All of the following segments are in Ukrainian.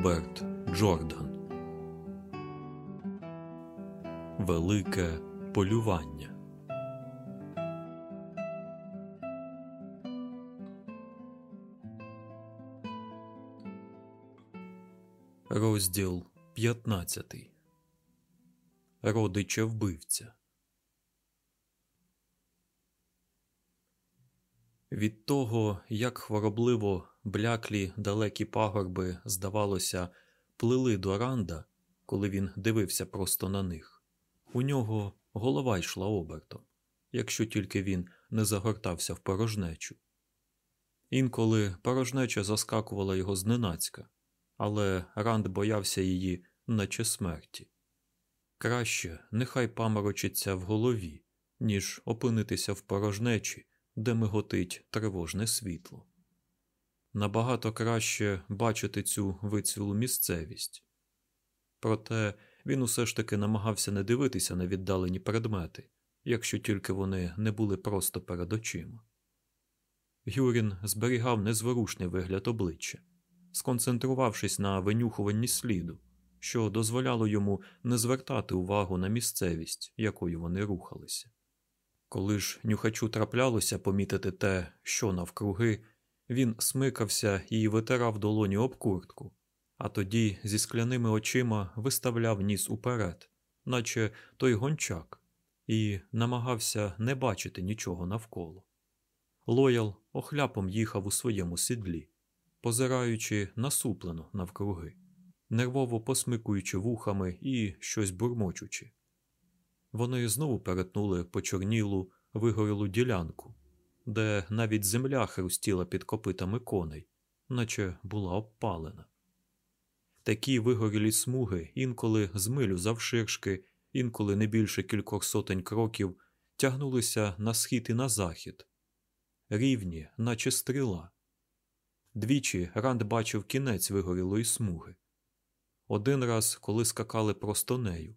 Роберт Джордан Велике полювання. Розділ 15 Родича вбивця. Від того, як хворобливо бляклі далекі пагорби, здавалося, плили до ранда, коли він дивився просто на них, у нього голова йшла обертом, якщо тільки він не загортався в порожнечу. Інколи порожнеча заскакувала його зненацька, але Ранд боявся її, наче смерті. Краще нехай паморочиться в голові, ніж опинитися в порожнечі де миготить тривожне світло. Набагато краще бачити цю вицвілу місцевість. Проте він усе ж таки намагався не дивитися на віддалені предмети, якщо тільки вони не були просто перед очима. Гюрін зберігав незворушний вигляд обличчя, сконцентрувавшись на винюхуванні сліду, що дозволяло йому не звертати увагу на місцевість, якою вони рухалися. Коли ж нюхачу траплялося помітити те, що навкруги, він смикався і витирав долоні об куртку, а тоді зі скляними очима виставляв ніс уперед, наче той гончак, і намагався не бачити нічого навколо. Лоял охляпом їхав у своєму сідлі, позираючи насуплено навкруги, нервово посмикуючи вухами і щось бурмочучи. Вони знову перетнули почорнілу, вигорілу ділянку, де навіть земля хрустіла під копитами коней, наче була обпалена. Такі вигорілі смуги інколи з милю завширшки, інколи не більше кількох сотень кроків, тягнулися на схід і на захід, рівні, наче стріла. Двічі Ранд бачив кінець вигорілої смуги. Один раз, коли скакали просто нею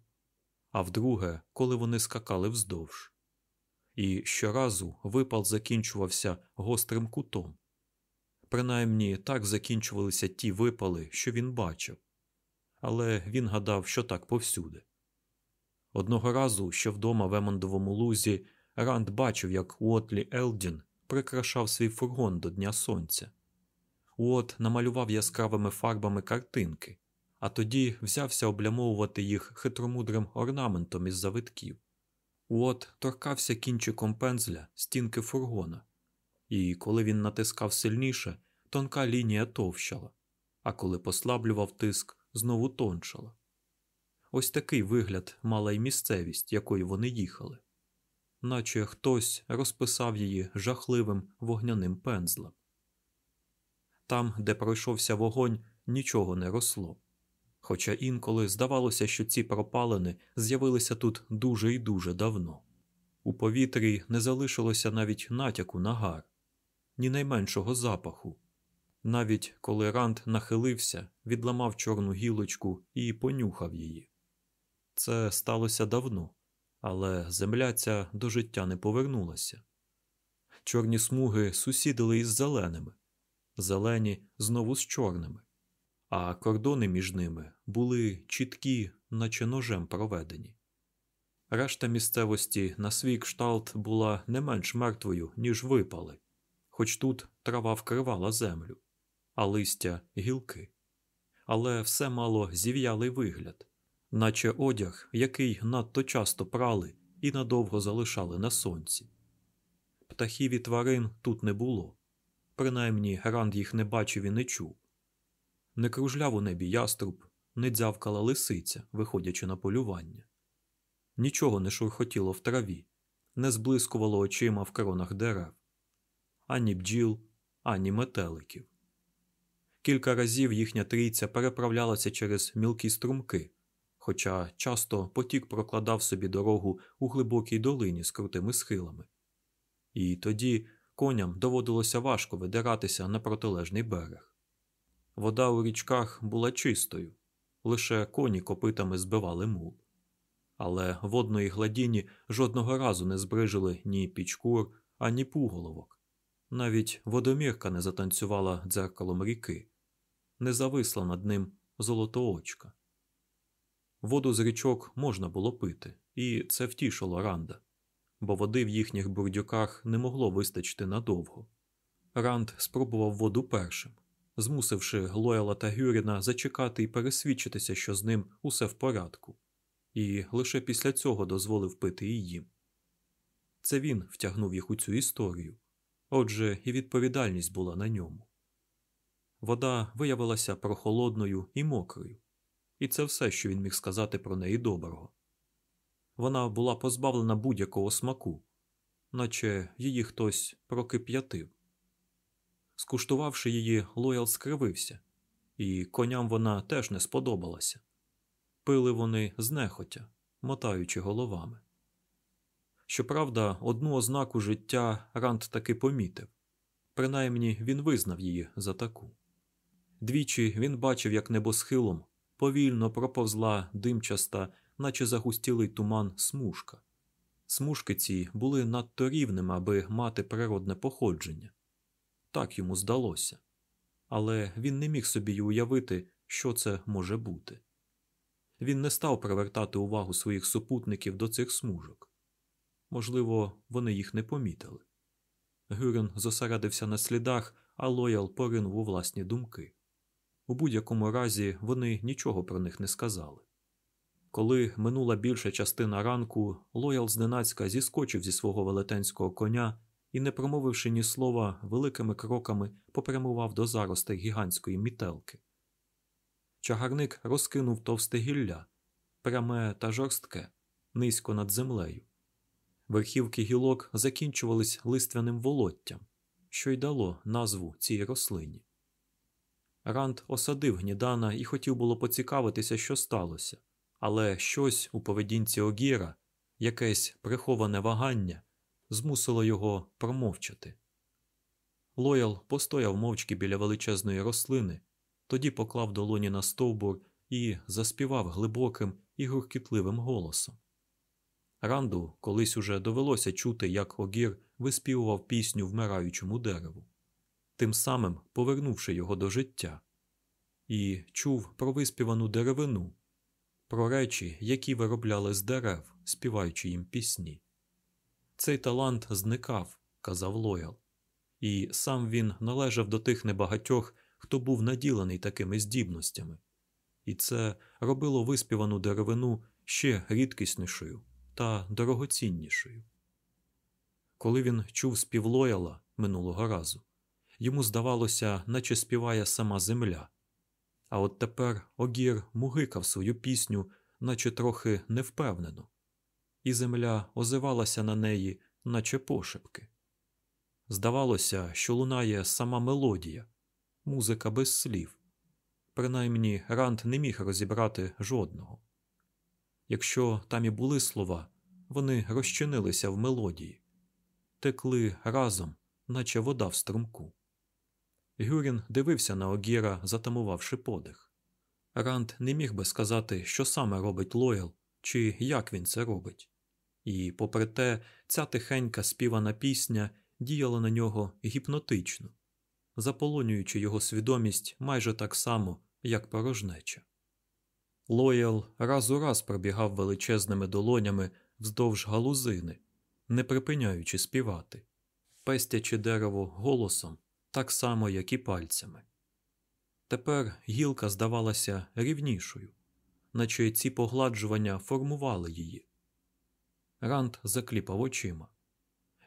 а вдруге, коли вони скакали вздовж. І щоразу випал закінчувався гострим кутом. Принаймні так закінчувалися ті випали, що він бачив, але він гадав, що так повсюди. Одного разу, що вдома в Емондовому лузі, Ранд бачив, як Уотлі Елдін прикрашав свій фургон до Дня Сонця. Уот намалював яскравими фарбами картинки, а тоді взявся облямовувати їх хитромудрим орнаментом із завитків. Уот торкався кінчиком пензля стінки фургона, і коли він натискав сильніше, тонка лінія товщала, а коли послаблював тиск, знову тоншала. Ось такий вигляд мала й місцевість, якою вони їхали, наче хтось розписав її жахливим вогняним пензлем. Там, де пройшовся вогонь, нічого не росло хоча інколи здавалося, що ці пропалини з'явилися тут дуже і дуже давно. У повітрі не залишилося навіть натяку на гар, ні найменшого запаху. Навіть коли Ранд нахилився, відламав чорну гілочку і понюхав її. Це сталося давно, але земля ця до життя не повернулася. Чорні смуги сусідили із зеленими, зелені знову з чорними а кордони між ними були чіткі, наче ножем проведені. Решта місцевості на свій кшталт була не менш мертвою, ніж випали, хоч тут трава вкривала землю, а листя гілки. Але все мало зів'ялий вигляд, наче одяг, який надто часто прали і надовго залишали на сонці. Птахів і тварин тут не було, принаймні Гранд їх не бачив і не чув. Не кружляв у небі яструб, не дзявкала лисиця, виходячи на полювання. Нічого не шурхотіло в траві, не зблискувало очима в кронах дерев, ані бджіл, ані метеликів. Кілька разів їхня трійця переправлялася через мілкі струмки, хоча часто потік прокладав собі дорогу у глибокій долині з крутими схилами. І тоді коням доводилося важко видиратися на протилежний берег. Вода у річках була чистою, лише коні копитами збивали мул. Але водної гладіні жодного разу не збрижили ні пічкур, ані пуголовок. Навіть водомірка не затанцювала дзеркалом ріки, не зависла над ним золотоочка. Воду з річок можна було пити, і це втішило Ранда, бо води в їхніх бурдюках не могло вистачити надовго. Ранд спробував воду першим, змусивши Лояла та Гюріна зачекати і пересвідчитися, що з ним усе в порядку, і лише після цього дозволив пити і їм. Це він втягнув їх у цю історію, отже, і відповідальність була на ньому. Вода виявилася прохолодною і мокрою, і це все, що він міг сказати про неї доброго. Вона була позбавлена будь-якого смаку, наче її хтось прокип'ятив. Скуштувавши її, Лоял скривився, і коням вона теж не сподобалася. Пили вони знехотя, мотаючи головами. Щоправда, одну ознаку життя Ранд таки помітив принаймні він визнав її за таку. Двічі він бачив, як небосхилом повільно проповзла димчаста, наче загустілий туман, смужка. Смужки ці були надто рівними, аби мати природне походження. Так йому здалося, але він не міг собі й уявити, що це може бути. Він не став привертати увагу своїх супутників до цих смужок. Можливо, вони їх не помітили. Гюрен зосередився на слідах, а Лоял поринув у власні думки. У будь-якому разі вони нічого про них не сказали. Коли минула більша частина ранку, Лоял зненацька зіскочив зі свого велетенського коня і, не промовивши ні слова, великими кроками попрямував до заростей гігантської мітелки. Чагарник розкинув товсте гілля, пряме та жорстке, низько над землею. Верхівки гілок закінчувались листвяним волоттям, що й дало назву цій рослині. Ранд осадив гнідана і хотів було поцікавитися, що сталося, але щось у поведінці Огіра, якесь приховане вагання, змусило його промовчати. Лоял постояв мовчки біля величезної рослини, тоді поклав долоні на стовбур і заспівав глибоким і гуркітливим голосом. Ранду колись уже довелося чути, як Огір виспівував пісню вмираючому дереву, тим самим повернувши його до життя, і чув про виспівану деревину, про речі, які виробляли з дерев, співаючи їм пісні. Цей талант зникав, казав Лоял, і сам він належав до тих небагатьох, хто був наділений такими здібностями, і це робило виспівану деревину ще рідкіснішою та дорогоціннішою. Коли він чув спів Лояла минулого разу, йому здавалося, наче співає сама земля. А от тепер Огір мугикав свою пісню, наче трохи невпевнено, і земля озивалася на неї, наче пошепки. Здавалося, що лунає сама мелодія, музика без слів. Принаймні Ранд не міг розібрати жодного. Якщо там і були слова, вони розчинилися в мелодії, текли разом, наче вода в струмку. Гюрін дивився на Огіра, затамувавши подих. Ранд не міг би сказати, що саме робить Лоял, чи як він це робить. І, попри те, ця тихенька співана пісня діяла на нього гіпнотично, заполонюючи його свідомість майже так само, як порожнеча. Лоял раз у раз пробігав величезними долонями вздовж галузини, не припиняючи співати, пестячи дерево голосом так само, як і пальцями. Тепер гілка здавалася рівнішою, наче ці погладжування формували її. Ранд закліпав очима.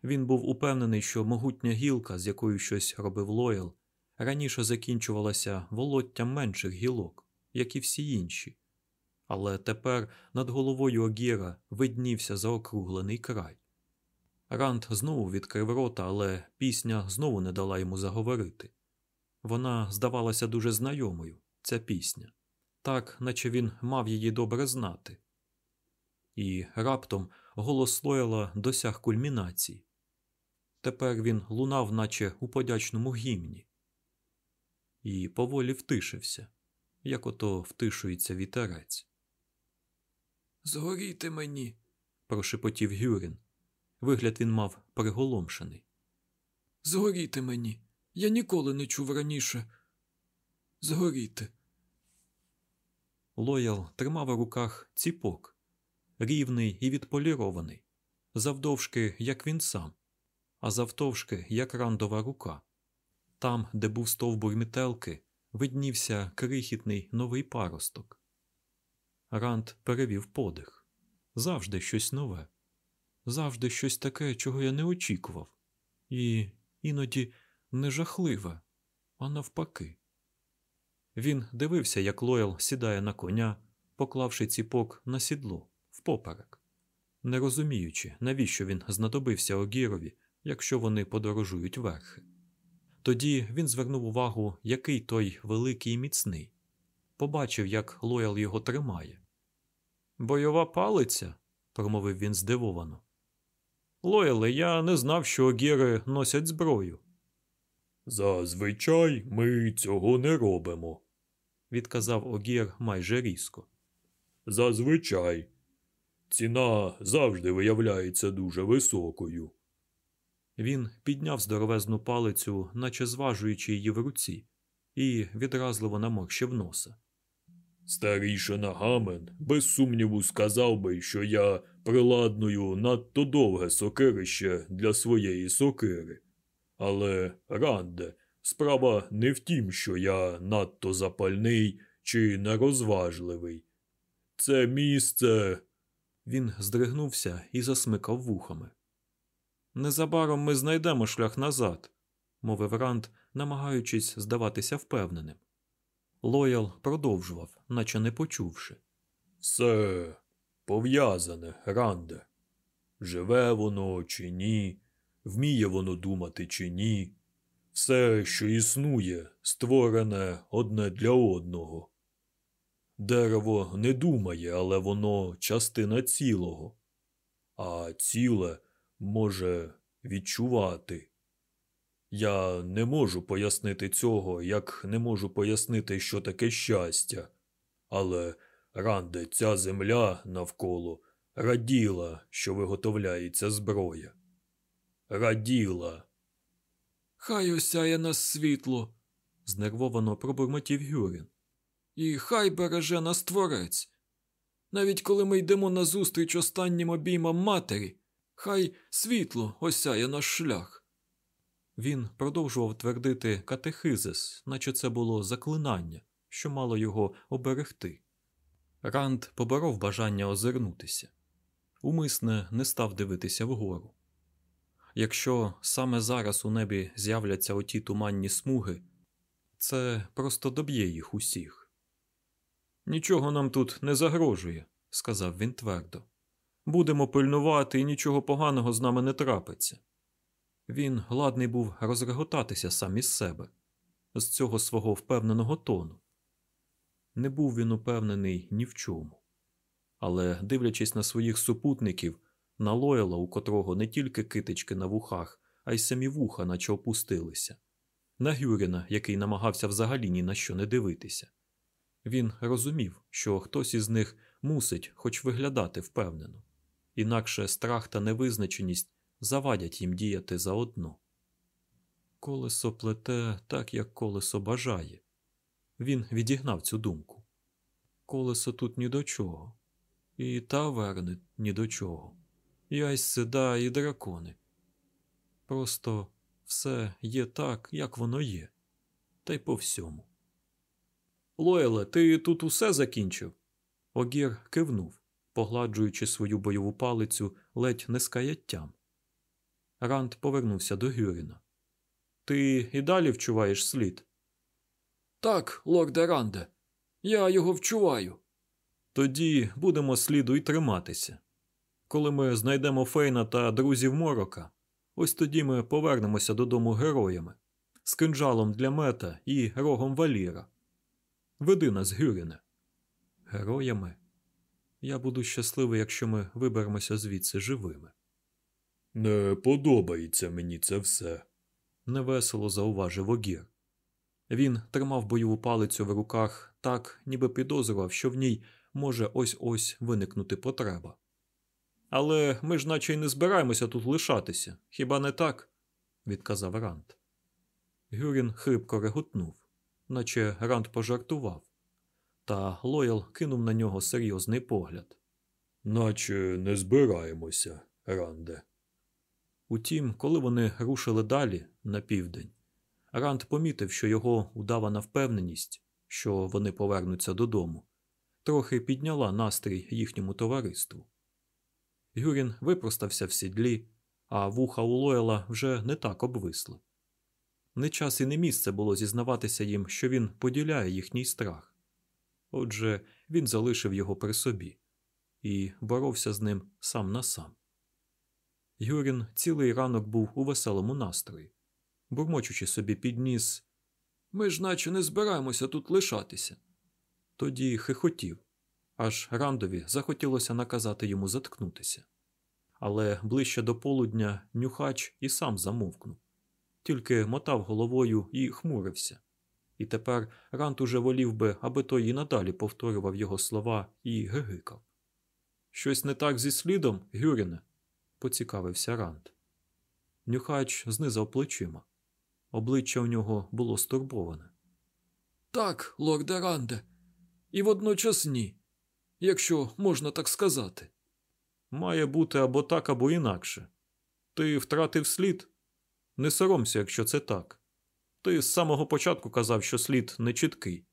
Він був упевнений, що могутня гілка, з якою щось робив Лоял, раніше закінчувалася волоттям менших гілок, як і всі інші, але тепер над головою Огіра виднівся заокруглений край. Ранд знову відкрив рота, але пісня знову не дала йому заговорити. Вона здавалася дуже знайомою, ця пісня, так, наче він мав її добре знати. І раптом голос Лойла досяг кульмінації. Тепер він лунав, наче у подячному гімні, і поволі втишився, як ото втишується вітерець. Згоріти мені, прошепотів Гюрін. Вигляд він мав приголомшений. Згоріти мені. Я ніколи не чув раніше. Згоріти. Лоял тримав у руках ціпок, рівний і відполірований, завдовжки, як він сам, а завтовшки, як рандова рука. Там, де був стовбур мітелки, виднівся крихітний новий паросток. Ранд перевів подих. Завжди щось нове, завжди щось таке, чого я не очікував, і іноді не жахливе, а навпаки. Він дивився, як Лоял сідає на коня, поклавши ціпок на сідло впоперек, не розуміючи, навіщо він знадобився Огірові, якщо вони подорожують верхи. Тоді він звернув увагу, який той великий і міцний, побачив, як Лоял його тримає. Бойова палиця, промовив він здивовано. Лояле, я не знав, що огіри носять зброю. Зазвичай ми цього не робимо. відказав Огір майже різко. Зазвичай. Ціна завжди виявляється дуже високою. Він підняв здоровезну палицю, наче зважуючи її в руці, і відразливо наморщив носа. Старішина Гамен без сумніву сказав би, що я приладную надто довге сокирище для своєї сокири. Але, Ранде, справа не в тім, що я надто запальний чи нерозважливий. Це місце. Він здригнувся і засмикав вухами. Незабаром ми знайдемо шлях назад, мовив Ранд, намагаючись здаватися впевненим. Лоял продовжував, наче не почувши. Все пов'язане, Ранде. Живе воно чи ні, вміє воно думати чи ні. Все, що існує, створене одне для одного. Дерево не думає, але воно частина цілого, а ціле може відчувати. Я не можу пояснити цього, як не можу пояснити, що таке щастя. Але ранде ця земля навколо раділа, що виготовляється зброя. Раділа. Хай осяє нас світло, знервовано пробурмотів Гюрін. І хай береже нас творець. Навіть коли ми йдемо назустріч останнім обіймам матері, хай світло осяє наш шлях. Він продовжував твердити катехизис, наче це було заклинання, що мало його оберегти. Ранд поборов бажання озирнутися. Умисне не став дивитися вгору. Якщо саме зараз у небі з'являться оті туманні смуги, це просто доб'є їх усіх. Нічого нам тут не загрожує, сказав він твердо. Будемо пильнувати, і нічого поганого з нами не трапиться. Він ладний був розреготатися сам із себе, з цього свого впевненого тону. Не був він упевнений ні в чому. Але, дивлячись на своїх супутників, на Лойла, у котрого не тільки китички на вухах, а й самі вуха, наче опустилися, на Гюріна, який намагався взагалі ні на що не дивитися. Він розумів, що хтось із них мусить хоч виглядати впевнено, інакше страх та невизначеність завадять їм діяти заодно. Колесо плете так, як колесо бажає. Він відігнав цю думку. Колесо тут ні до чого, і таверни ні до чого, і айсседа, і дракони. Просто все є так, як воно є, та й по всьому. Лойле, ти тут усе закінчив? Огір кивнув, погладжуючи свою бойову палицю ледь не з каяттям. Ранд повернувся до Гюріна. Ти і далі вчуваєш слід? Так, лорде Ранде, я його вчуваю. Тоді будемо сліду й триматися. Коли ми знайдемо Фейна та друзів Морока, ось тоді ми повернемося додому героями з кинджалом для мета і рогом валіра. Веди нас, Гюріне. Героями. Я буду щасливий, якщо ми виберемося звідси живими. Не подобається мені це все. Невесело зауважив Огір. Він тримав бойову палицю в руках так, ніби підозрював, що в ній може ось ось виникнути потреба. Але ми ж наче й не збираємося тут лишатися, хіба не так? відказав Рант. Гюрін хрипко реготнув, наче Рант пожартував. Та Лоял кинув на нього серйозний погляд. Наче не збираємося, Ранде. Утім, коли вони рушили далі на південь, Ранд помітив, що його удавана впевненість, що вони повернуться додому, трохи підняла настрій їхньому товариству. Гюрін випростався в сідлі, а вуха у Лойла вже не так обвисли. Не час і не місце було зізнаватися їм, що він поділяє їхній страх. Отже, він залишив його при собі і боровся з ним сам на сам. Юрін цілий ранок був у веселому настрої, бурмочучи собі під ніс Ми ж наче не збираємося тут лишатися. Тоді хихотів, аж Рандові захотілося наказати йому заткнутися. Але ближче до полудня нюхач і сам замовкнув, тільки мотав головою і хмурився. І тепер Ранд уже волів би, аби той і надалі повторював його слова і гигикав. Щось не так зі слідом, Гюріне? поцікавився Ранд. Нюхач знизав плечима. Обличчя у нього було стурбоване. Так, лорде Ранде, і водночас ні, якщо можна так сказати. Має бути або так, або інакше. Ти втратив слід? Не соромся, якщо це так. Ти з самого початку казав, що слід нечіткий.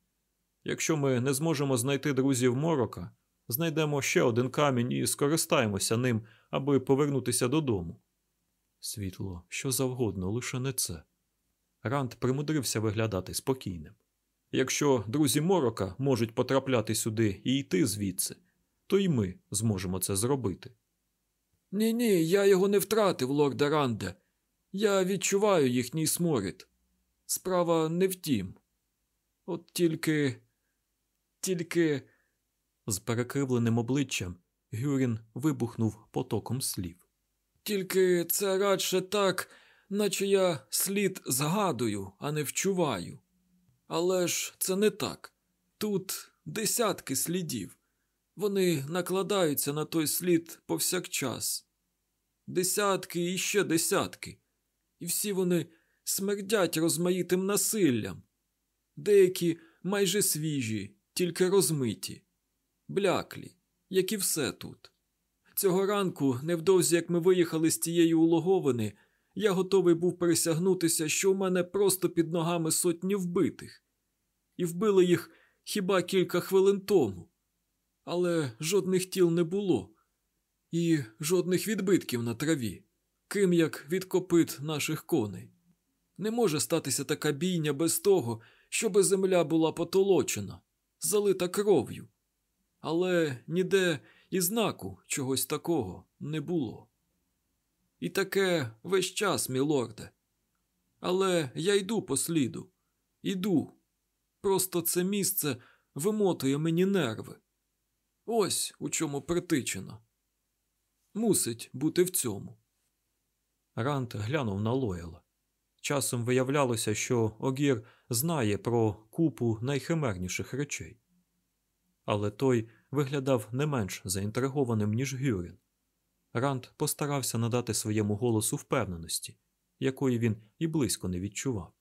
Якщо ми не зможемо знайти друзів морока, знайдемо ще один камінь і скористаємося ним, аби повернутися додому. Світло, що завгодно, лише не це. Ранд примудрився виглядати спокійним. Якщо друзі морока можуть потрапляти сюди і йти звідси, то й ми зможемо це зробити. Ні, ні, я його не втратив, лорде Ранде. Я відчуваю їхній сморід. Справа не в тім. От тільки. Тільки. З перекривленим обличчям Гюрін вибухнув потоком слів. Тільки це радше так, наче я слід згадую, а не вчуваю. Але ж це не так. Тут десятки слідів. Вони накладаються на той слід повсякчас. Десятки і ще десятки. І всі вони смердять розмаїтим насиллям. Деякі майже свіжі, тільки розмиті, бляклі, як і все тут. Цього ранку, невдовзі як ми виїхали з тієї улоговини, я готовий був присягнутися, що у мене просто під ногами сотні вбитих, і вбили їх хіба кілька хвилин тому. Але жодних тіл не було, і жодних відбитків на траві, крім як від копит наших коней. Не може статися така бійня без того, щоби земля була потолочена, залита кров'ю. Але ніде і знаку чогось такого не було. І таке весь час, мілорде. Але я йду по сліду, іду. Просто це місце вимотує мені нерви. Ось у чому притичено. Мусить бути в цьому. Рант глянув на Лоєла. Часом виявлялося, що Огір знає про купу найхимерніших речей. Але той виглядав не менш заінтригованим, ніж Гюрін. Ранд постарався надати своєму голосу впевненості, якої він і близько не відчував.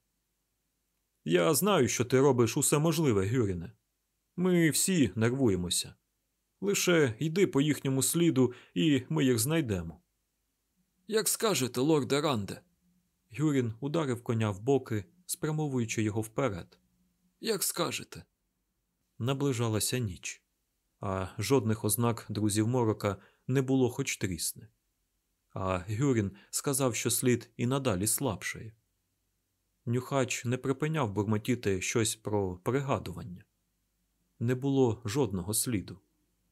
Я знаю, що ти робиш усе можливе, Гюріне. Ми всі нервуємося. Лише йди по їхньому сліду, і ми їх знайдемо. Як скажете, лорде Ранде. Гюрін ударив коня в боки, спрямовуючи його вперед. Як скажете. Наближалася ніч, а жодних ознак друзів морока не було хоч трісне. А Гюрін сказав, що слід і надалі слабшає. Нюхач не припиняв бурмотіти щось про пригадування. Не було жодного сліду.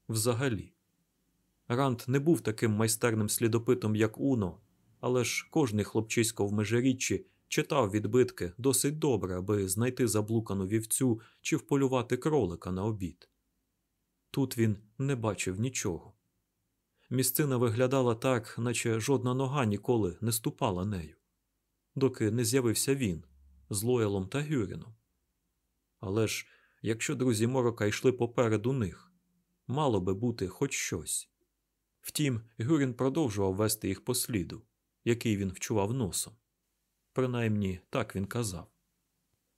Взагалі. Ранд не був таким майстерним слідопитом, як Уно, але ж кожний хлопчисько в межиріччі читав відбитки досить добре, аби знайти заблукану вівцю чи вполювати кролика на обід. Тут він не бачив нічого. Місцина виглядала так, наче жодна нога ніколи не ступала нею, доки не з'явився він з Лоялом та Гюріном. Але ж, якщо друзі Морока йшли попереду них, мало би бути хоч щось. Втім, Гюрін продовжував вести їх по сліду, який він вчував носом. Принаймні так він казав.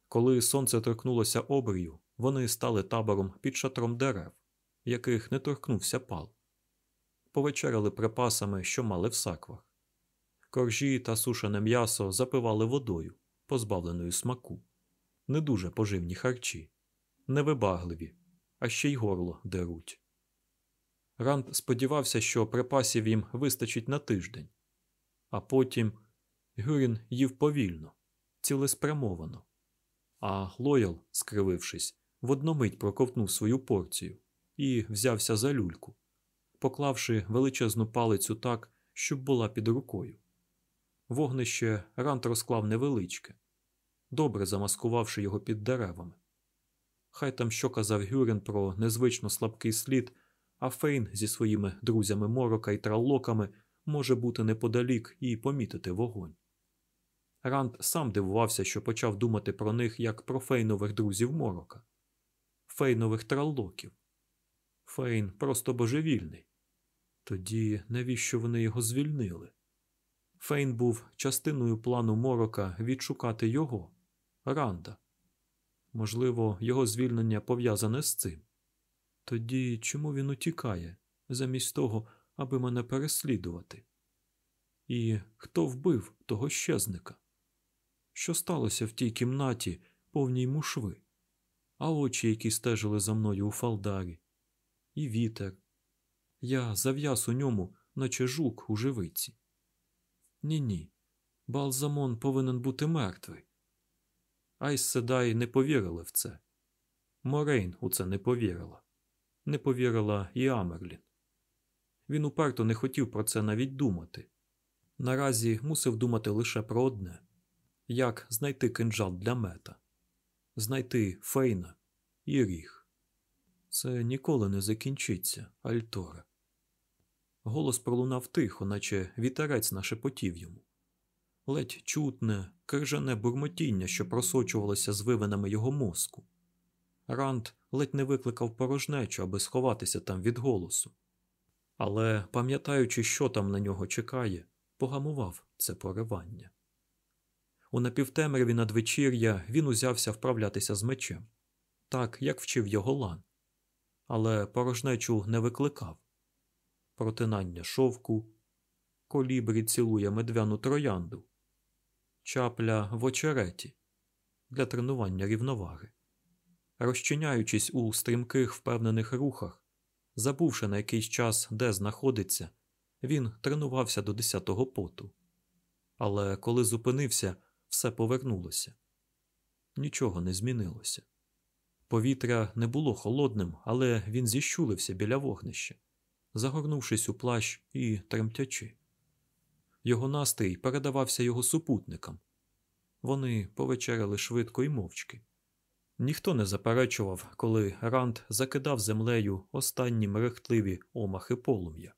Коли сонце торкнулося обрію, вони стали табором під шатром дерев, яких не торкнувся пал. Повечеряли припасами, що мали в саквах. Коржі та сушене м'ясо запивали водою, позбавленою смаку, не дуже поживні харчі, невибагливі, а ще й горло деруть. Ранд сподівався, що припасів їм вистачить на тиждень, а потім Гюрін їв повільно, цілеспрямовано, а Лоял, скривившись, в одномить проковтнув свою порцію і взявся за люльку, поклавши величезну палицю так, щоб була під рукою. Вогнище Рант розклав невеличке, добре замаскувавши його під деревами. Хай там що казав Гюрен про незвично слабкий слід, а Фейн зі своїми друзями морока і траллоками може бути неподалік і помітити вогонь. Ранд сам дивувався, що почав думати про них як про фейнових друзів морока, фейнових траллоків. Фейн просто божевільний. Тоді навіщо вони його звільнили? Фейн був частиною плану морока відшукати його, Ранда. Можливо, його звільнення пов'язане з цим. Тоді чому він утікає, замість того, аби мене переслідувати? І хто вбив того щезника? Що сталося в тій кімнаті, повній мушви, а очі, які стежили за мною у фалдарі, і вітер. Я зав'яз у ньому, наче жук у живиці. Ні ні. Балзамон повинен бути мертвий. Айз Седай не повірили в це. Морейн у це не повірила. Не повірила і Амерлін. Він уперто не хотів про це навіть думати. Наразі мусив думати лише про одне як знайти кинджал для Мета, знайти Фейна і ріг. Це ніколи не закінчиться, Альторе. Голос пролунав тихо, наче вітерець нашепотів йому. Ледь чутне, крижане бурмотіння, що просочувалося з вивинами його мозку. Ранд ледь не викликав порожнечу, аби сховатися там від голосу. Але, пам'ятаючи, що там на нього чекає, погамував це поривання. У напівтемряві надвечір'я він узявся вправлятися з мечем, так, як вчив його лан, але порожнечу не викликав протинання шовку, колібрі цілує медвяну троянду, чапля в очереті для тренування рівноваги. Розчиняючись у стрімких впевнених рухах, забувши на якийсь час, де знаходиться, він тренувався до десятого поту. Але коли зупинився, все повернулося. Нічого не змінилося. Повітря не було холодним, але він зіщулився біля вогнища, загорнувшись у плащ і тремтячи. Його настрій передавався його супутникам. Вони повечеряли швидко і мовчки. Ніхто не заперечував, коли Ранд закидав землею останні мерехтливі омахи полум'я.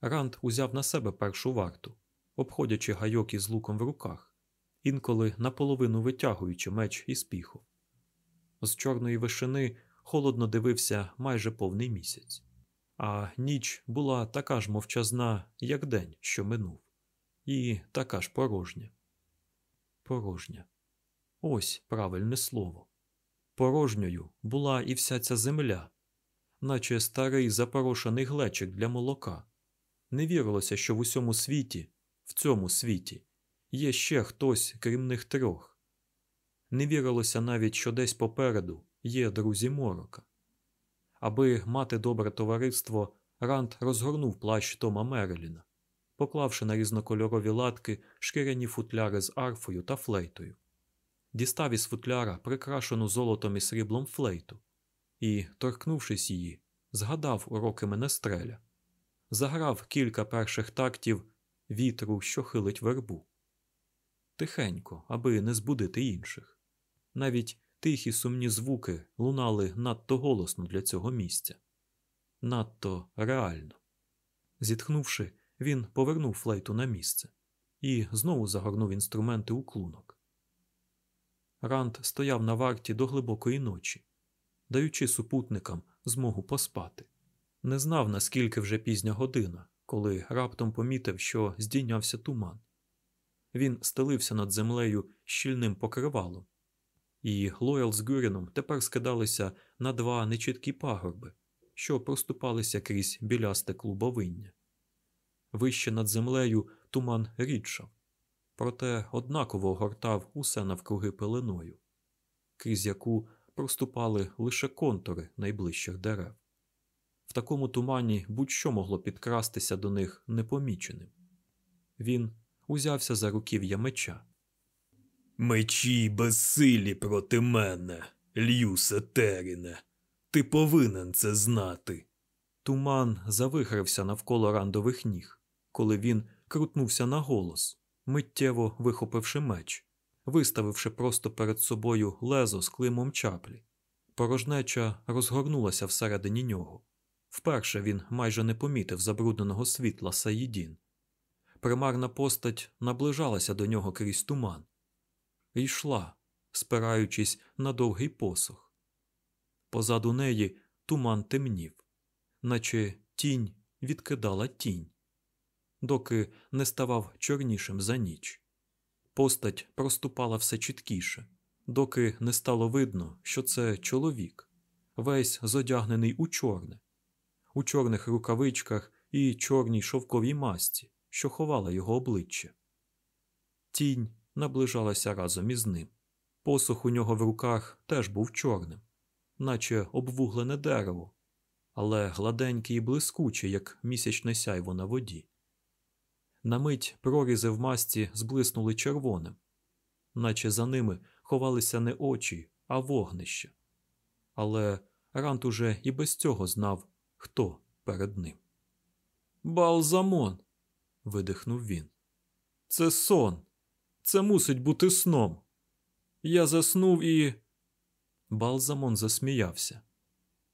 Ранд узяв на себе першу варту, обходячи гайок із луком в руках, інколи наполовину витягуючи меч із піху. З чорної вишини холодно дивився майже повний місяць, а ніч була така ж мовчазна, як день, що минув, і така ж порожня. Порожня. Ось правильне слово. Порожньою була і вся ця земля, наче старий запорошений глечик для молока. Не вірилося, що в усьому світі, в цьому світі, є ще хтось, крім них трьох. Не вірилося навіть, що десь попереду є друзі морока. Аби мати добре товариство, Рант розгорнув плащ Тома Мереліна, поклавши на різнокольорові латки шкіряні футляри з арфою та флейтою дістав із футляра прикрашену золотом і сріблом флейту і, торкнувшись її, згадав уроки Менестреля, заграв кілька перших тактів вітру, що хилить вербу. Тихенько, аби не збудити інших. Навіть тихі сумні звуки лунали надто голосно для цього місця, надто реально. Зітхнувши, він повернув флейту на місце і знову загорнув інструменти у клунок. Ранд стояв на варті до глибокої ночі, даючи супутникам змогу поспати. Не знав, наскільки вже пізня година, коли раптом помітив, що здійнявся туман. Він стелився над землею щільним покривалом. і Лоял з Гюріном тепер скидалися на два нечіткі пагорби, що проступалися крізь білясте клубовиння. Вище над землею туман рідшав, проте однаково огортав усе навкруги пеленою, крізь яку проступали лише контури найближчих дерев. В такому тумані будь-що могло підкрастися до них непоміченим. Він узявся за руків'я меча. Мечі безсилі проти мене, Льюсе Теріне. Ти повинен це знати. Туман завихрився навколо рандових ніг, коли він крутнувся на голос, миттєво вихопивши меч, виставивши просто перед собою лезо з климом чаплі. Порожнеча розгорнулася всередині нього. Вперше він майже не помітив забрудненого світла Саїдін. Примарна постать наближалася до нього крізь туман і йшла, спираючись на довгий посох. Позаду неї туман темнів, наче тінь відкидала тінь, доки не ставав чорнішим за ніч. Постать проступала все чіткіше, доки не стало видно, що це чоловік, весь зодягнений у чорне, у чорних рукавичках і чорній шовковій масці, що ховала його обличчя. Тінь наближалася разом із ним. Посух у нього в руках теж був чорним, наче обвуглене дерево, але гладенький і блискучий, як місячне сяйво на воді. На мить прорізи в масті зблиснули червоним, наче за ними ховалися не очі, а вогнище. Але Рант уже і без цього знав, хто перед ним. Балзамон. видихнув він. Це сон. Це мусить бути сном. Я заснув і. Балзамон засміявся,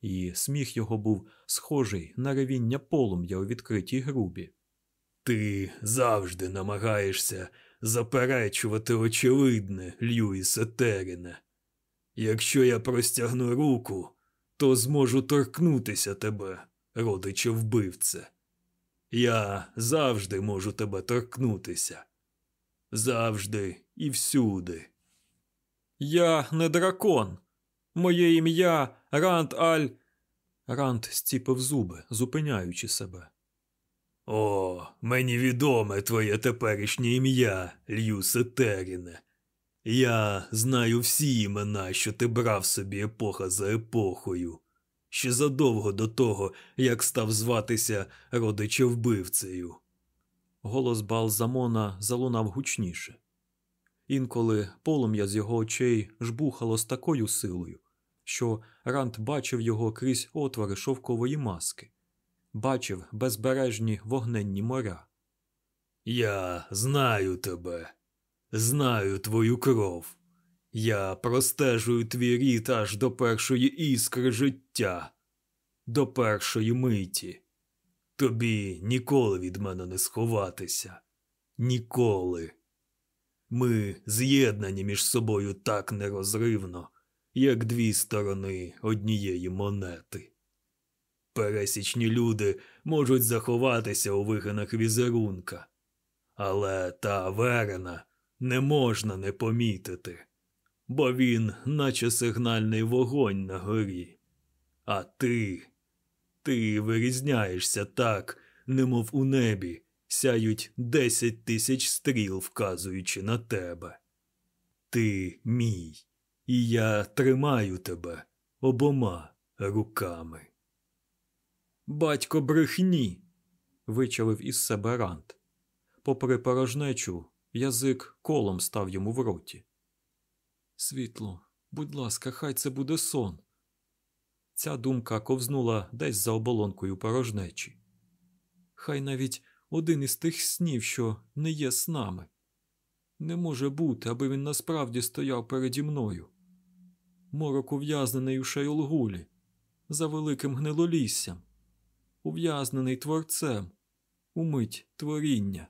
і сміх його був схожий на ревіння полум'я у відкритій грубі. Ти завжди намагаєшся заперечувати очевидне, Льюісе Теріне. Якщо я простягну руку, то зможу торкнутися тебе, родиче вбивце. Я завжди можу тебе торкнутися. Завжди і всюди. Я не дракон. Моє ім'я Рант Аль. Рант стіпив зуби, зупиняючи себе. О, мені відоме твоє теперішнє ім'я, Льюсе Теріне. Я знаю всі імена, що ти брав собі епоха за епохою, ще задовго до того, як став зватися родичевбивцею. Голос Балзамона залунав гучніше. Інколи полум'я з його очей жбухало з такою силою, що Рант бачив його крізь отвори шовкової маски, бачив безбережні вогненні моря. Я знаю тебе, знаю твою кров. Я простежую твій рід аж до першої іскри життя, до першої миті. Тобі ніколи від мене не сховатися. Ніколи. Ми з'єднані між собою так нерозривно, як дві сторони однієї монети. Пересічні люди можуть заховатися у вигинах візерунка, але та верена не можна не помітити, бо він, наче сигнальний вогонь на горі. А ти, ти вирізняєшся так, немов у небі сяють десять тисяч стріл, вказуючи на тебе. Ти мій, і я тримаю тебе обома руками. Батько брехні. вичавив із себе Рант. Попри порожнечу, язик колом став йому в роті. Світло, будь ласка, хай це буде сон. Ця думка ковзнула десь за оболонкою порожнечі. Хай навіть один із тих снів, що не є снами. Не може бути, аби він насправді стояв переді мною. Морок ув'язнений у шайолгулі, за великим гнилоліссям, ув'язнений творцем, умить творіння.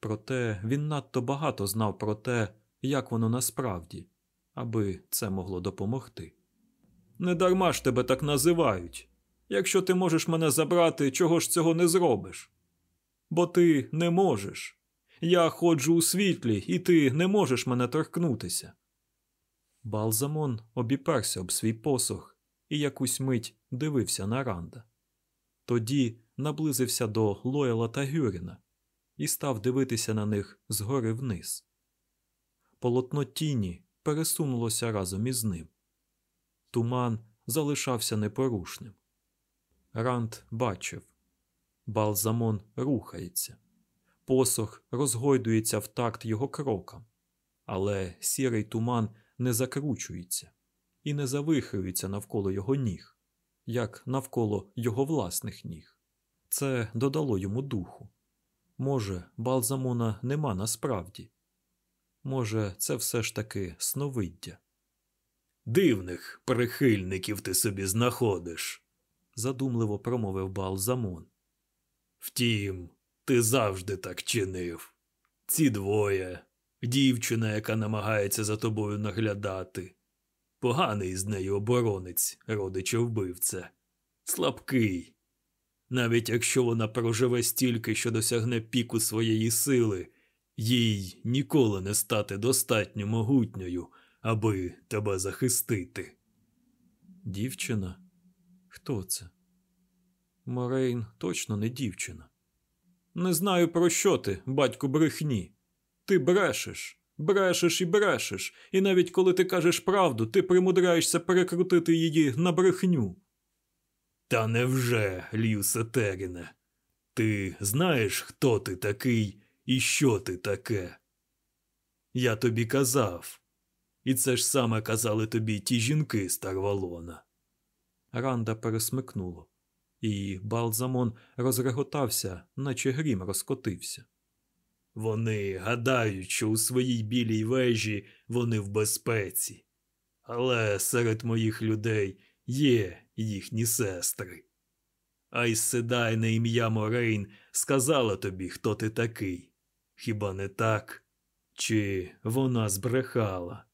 Проте він надто багато знав про те, як воно насправді, аби це могло допомогти. Не дарма ж тебе так називають. Якщо ти можеш мене забрати, чого ж цього не зробиш? Бо ти не можеш. Я ходжу у світлі, і ти не можеш мене торкнутися. Балзамон обіперся об свій посох і якусь мить дивився на Ранда. Тоді наблизився до Лояла та Гюріна і став дивитися на них згори вниз. Полотно тіні пересунулося разом із ним. Туман залишався непорушним. Ранд бачив. Балзамон рухається. Посох розгойдується в такт його крокам, але сірий туман не закручується і не завихрюється навколо його ніг, як навколо його власних ніг. Це додало йому духу. Може, Балзамона нема насправді. Може, це все ж таки сновиддя. Дивних прихильників ти собі знаходиш, задумливо промовив Балзамон. Втім, ти завжди так чинив. Ці двоє, дівчина, яка намагається за тобою наглядати, поганий з нею оборонець, родича вбивця, слабкий. Навіть якщо вона проживе стільки, що досягне піку своєї сили, їй ніколи не стати достатньо могутньою, аби тебе захистити. Дівчина? Хто це? Морейн точно не дівчина. Не знаю, про що ти, батько брехні. Ти брешеш, брешеш і брешеш, і навіть коли ти кажеш правду, ти примудряєшся перекрутити її на брехню. Та невже, Льюсе Теріне? Ти знаєш, хто ти такий і що ти таке? Я тобі казав, і це ж саме казали тобі ті жінки з Тарвалона. Ранда пересмикнуло, і Балзамон розреготався, наче грім розкотився. Вони гадають, що у своїй білій вежі вони в безпеці, але серед моїх людей є їхні сестри. Айседай на ім'я Морейн сказала тобі, хто ти такий. Хіба не так? Чи вона збрехала?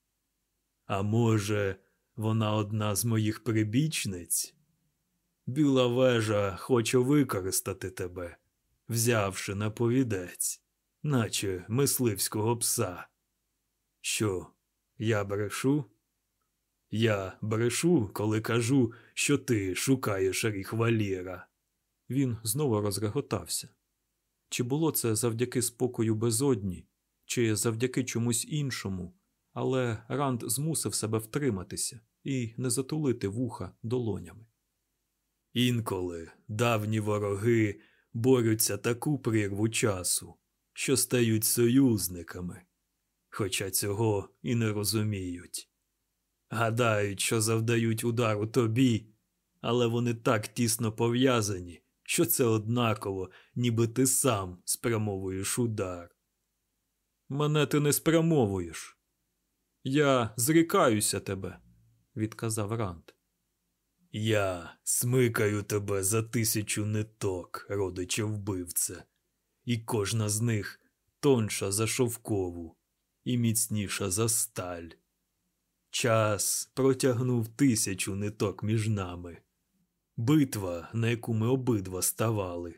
А може, вона одна з моїх прибічниць? Біла вежа хоче використати тебе, взявши на повідець, наче мисливського пса. Що, я брешу? Я брешу, коли кажу, що ти шукаєш ріхваліра. Він знову розреготався. Чи було це завдяки спокою безодні, чи завдяки чомусь іншому, але Ранд змусив себе втриматися і не затулити вуха долонями. Інколи давні вороги борються таку прірву часу, що стають союзниками, хоча цього і не розуміють. Гадають, що завдають удару тобі, але вони так тісно пов'язані, що це однаково, ніби ти сам спрямовуєш удар. Мене ти не спрямовуєш. Я зрікаюся тебе, відказав Ранд. Я смикаю тебе за тисячу ниток, родича вбивця, і кожна з них тонша за шовкову і міцніша за сталь. Час протягнув тисячу ниток між нами. Битва, на яку ми обидва ставали.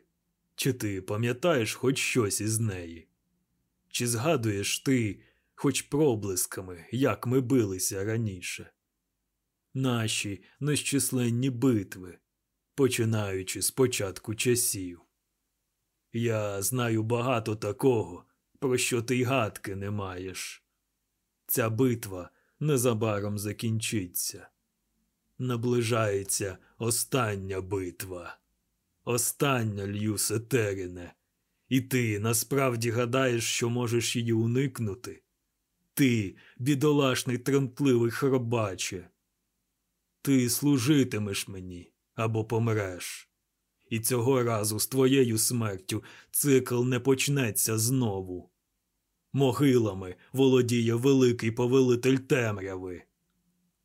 Чи ти пам'ятаєш хоч щось із неї? Чи згадуєш ти, хоч проблисками, як ми билися раніше? Наші нещисленні битви, починаючи з початку часів. Я знаю багато такого, про що ти й гадки не маєш. Ця битва незабаром закінчиться. Наближається остання битва, остання Льюсе Теріне, і ти насправді гадаєш, що можеш її уникнути? Ти, бідолашний тремтливий хробаче. Ти служитимеш мені або помреш. І цього разу з твоєю смертю цикл не почнеться знову. Могилами володіє великий повелитель темряви.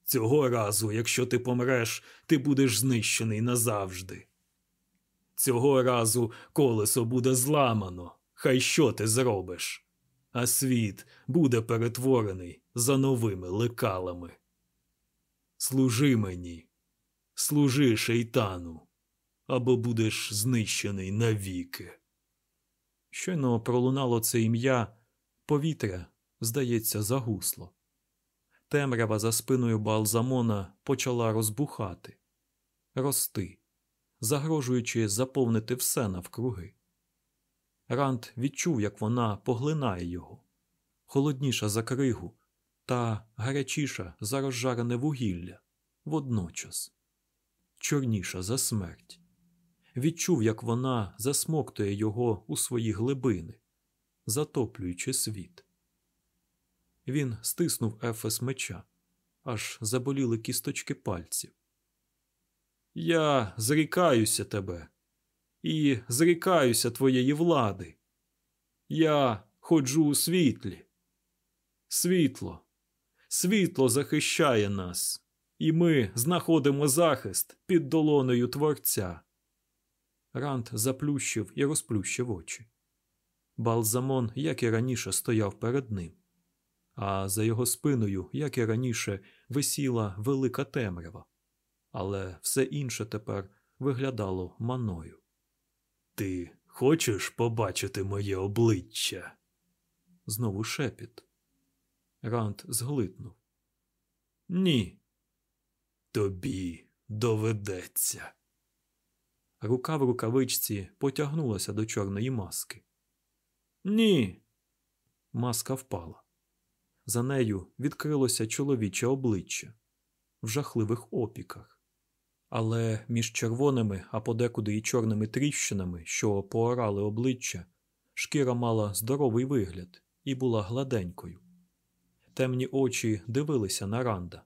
Цього разу, якщо ти помреш, ти будеш знищений назавжди. Цього разу колесо буде зламано, хай що ти зробиш, а світ буде перетворений за новими лекалами. Служи мені, служи шейтану, або будеш знищений навіки. Щойно пролунало це ім'я, повітря, здається, загусло. Темрява за спиною Балзамона почала розбухати, рости, загрожуючи заповнити все навкруги. Ранд відчув, як вона поглинає його, холодніша за кригу та гарячіша за розжарене вугілля водночас, чорніша за смерть. Відчув, як вона засмоктує його у свої глибини, затоплюючи світ. Він стиснув ефес меча, аж заболіли кісточки пальців. Я зрікаюся тебе і зрікаюся твоєї влади. Я ходжу у світлі. Світло, світло захищає нас, і ми знаходимо захист під долоною Творця. Ранд заплющив і розплющив очі. Балзамон, як і раніше, стояв перед ним, а за його спиною, як і раніше, висіла велика темрява, але все інше тепер виглядало маною. Ти хочеш побачити моє обличчя? Знову шепіт. Ранд зглитнув. Ні. Тобі доведеться. Рука в рукавичці потягнулася до чорної маски. Ні. Маска впала. За нею відкрилося чоловіче обличчя в жахливих опіках. Але між червоними, а подекуди і чорними тріщинами, що поорали обличчя, шкіра мала здоровий вигляд і була гладенькою. Темні очі дивилися на Ранда.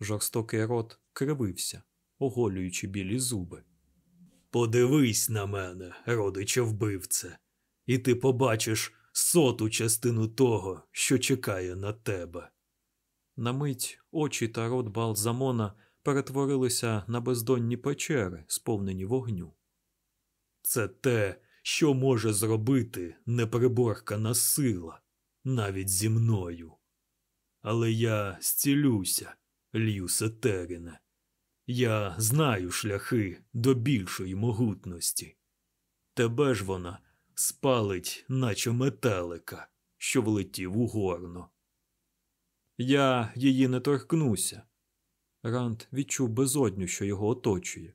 Жорстокий рот кривився, оголюючи білі зуби. Подивись на мене, родиче вбивце, і ти побачиш соту частину того, що чекає на тебе. На мить очі та рот Балзамона перетворилися на бездонні печери, сповнені вогню. Це те, що може зробити неприборкана сила, навіть зі мною. Але я зцілюся, Льюсе Терине. Я знаю шляхи до більшої могутності. Тебе ж вона спалить, наче метелика, що влетів у горно. Я її не торкнуся. Ранд відчув безодню, що його оточує.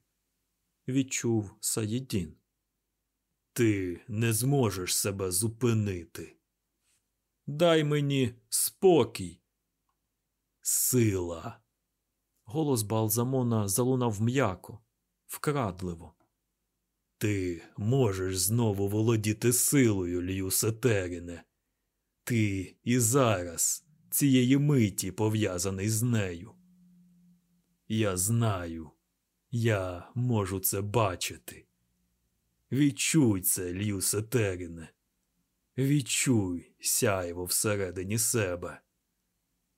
Відчув Саїдін. Ти не зможеш себе зупинити. Дай мені спокій. Сила. Голос Балзамона залунав м'яко, вкрадливо. Ти можеш знову володіти силою, Льюсе Теріне. Ти і зараз, цієї миті, пов'язаний з нею. Я знаю, я можу це бачити. Відчуй це, Льюсе Теріне. Відчуй сяйво всередині себе.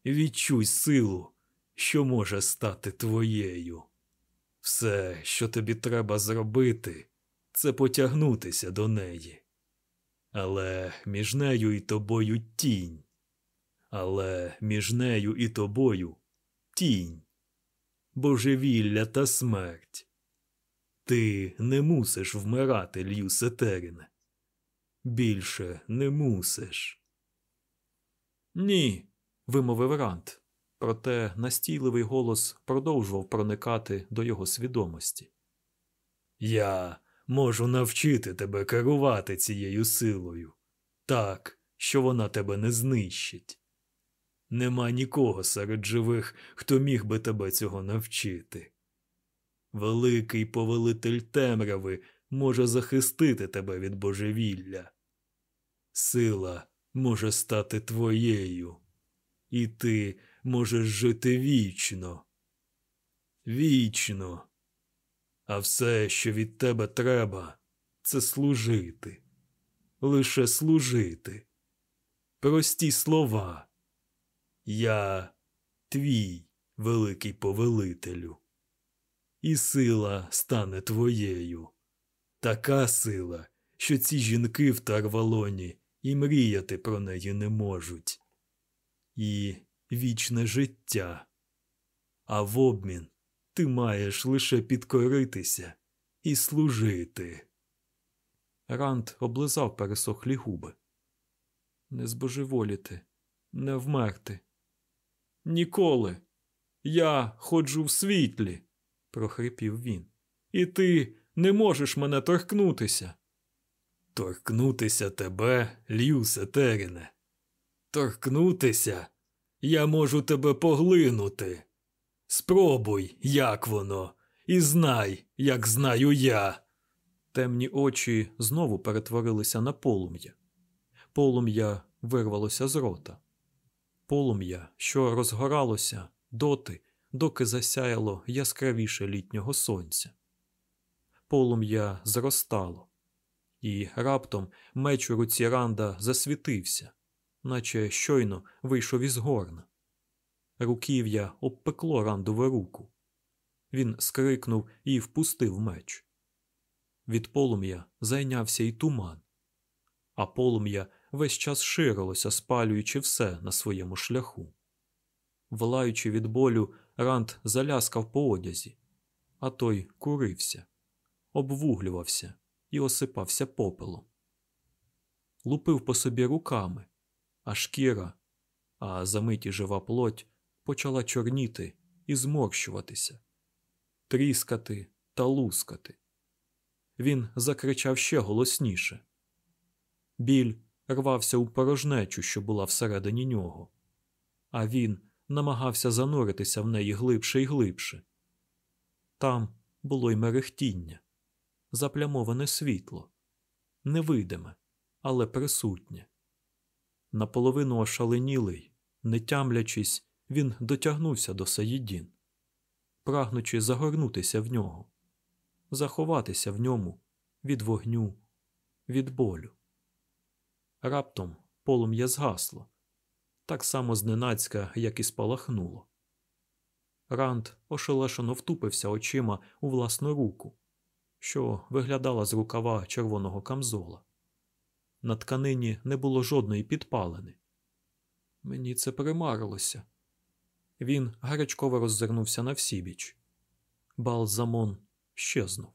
Відчуй силу, що може стати твоєю. Все, що тобі треба зробити, це потягнутися до неї. Але між нею і тобою тінь. Але між нею і тобою тінь, божевілля та смерть. Ти не мусиш вмирати, Льюсе Терине. Більше не мусиш. Ні, вимовив Рант, проте настійливий голос продовжував проникати до його свідомості. Я можу навчити тебе керувати цією силою так, що вона тебе не знищить. Нема нікого серед живих, хто міг би тебе цього навчити. Великий повелитель темряви може захистити тебе від божевілля. Сила може стати твоєю, і ти можеш жити вічно. Вічно. А все, що від тебе треба, це служити, лише служити. Прості слова. Я твій великий повелителю, і сила стане твоєю. Така сила, що ці жінки в Тарвалоні і мріяти про неї не можуть. І вічне життя. А в обмін ти маєш лише підкоритися і служити. Ранд облизав пересохлі губи. Не збожеволіти, не вмерти. Ніколи. Я ходжу в світлі, прохрипів він. І ти не можеш мене торкнутися. Торкнутися тебе, Люсе Терене. Торкнутися? Я можу тебе поглинути. Спробуй, як воно, і знай, як знаю я. Темні очі знову перетворилися на полум'я. Полум'я вирвалося з рота. Полум'я, що розгоралося доти, доки засяяло яскравіше літнього сонця. Полум'я зростало, і раптом меч у руці Ранда засвітився, наче щойно вийшов із горна. Руків'я обпекло рандову руку. Він скрикнув і впустив меч. Від полум'я зайнявся і туман, а полум'я весь час ширилося, спалюючи все на своєму шляху. Волаючи від болю, Ранд заляскав по одязі, а той курився, обвуглювався і осипався попелом. Лупив по собі руками, а шкіра, а за миті жива плоть почала чорніти і зморщуватися, тріскати та лускати. Він закричав ще голосніше. Біль рвався у порожнечу, що була всередині нього, а він намагався зануритися в неї глибше і глибше. Там було й мерехтіння, заплямоване світло, невидиме, але присутнє. Наполовину ошаленілий, не тямлячись, він дотягнувся до Саїдін, прагнучи загорнутися в нього, заховатися в ньому від вогню, від болю. Раптом полум'я згасло, так само зненацька, як і спалахнуло. Ранд ошелешено втупився очима у власну руку, що виглядала з рукава червоного камзола. На тканині не було жодної підпалини. Мені це примарилося. Він гарячково роззирнувся на всібіч. Балзамон щезнув.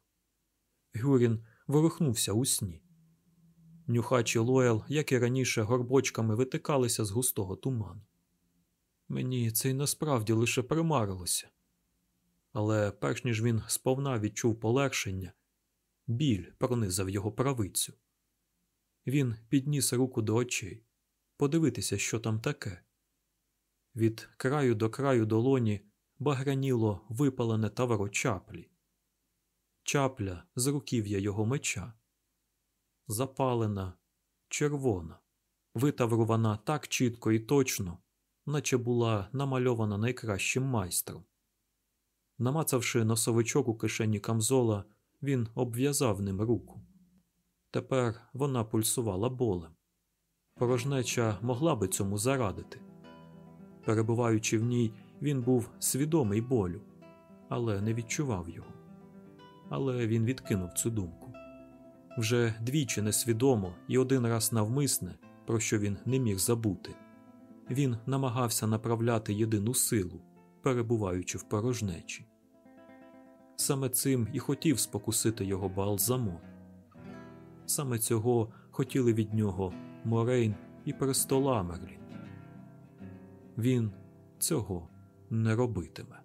Гюрін ворухнувся у сні. Нюхач і Лоел, як і раніше, горбочками витикалися з густого туману. Мені це й насправді лише примарилося. Але перш ніж він сповна відчув полегшення, біль пронизав його правицю. Він підніс руку до очей, подивитися, що там таке. Від краю до краю долоні баграніло випалене тавро чаплі, чапля з руків'я його меча запалена, червона, витаврувана так чітко і точно, наче була намальована найкращим майстром. Намацавши носовичок у кишені камзола, він обв'язав ним руку. Тепер вона пульсувала болем. Порожнеча могла би цьому зарадити. Перебуваючи в ній, він був свідомий болю, але не відчував його. Але він відкинув цю думку вже двічі несвідомо і один раз навмисне, про що він не міг забути. Він намагався направляти єдину силу, перебуваючи в порожнечі. Саме цим і хотів спокусити його Балзамон. Саме цього хотіли від нього Морейн і престола Мерлін. Він цього не робитиме.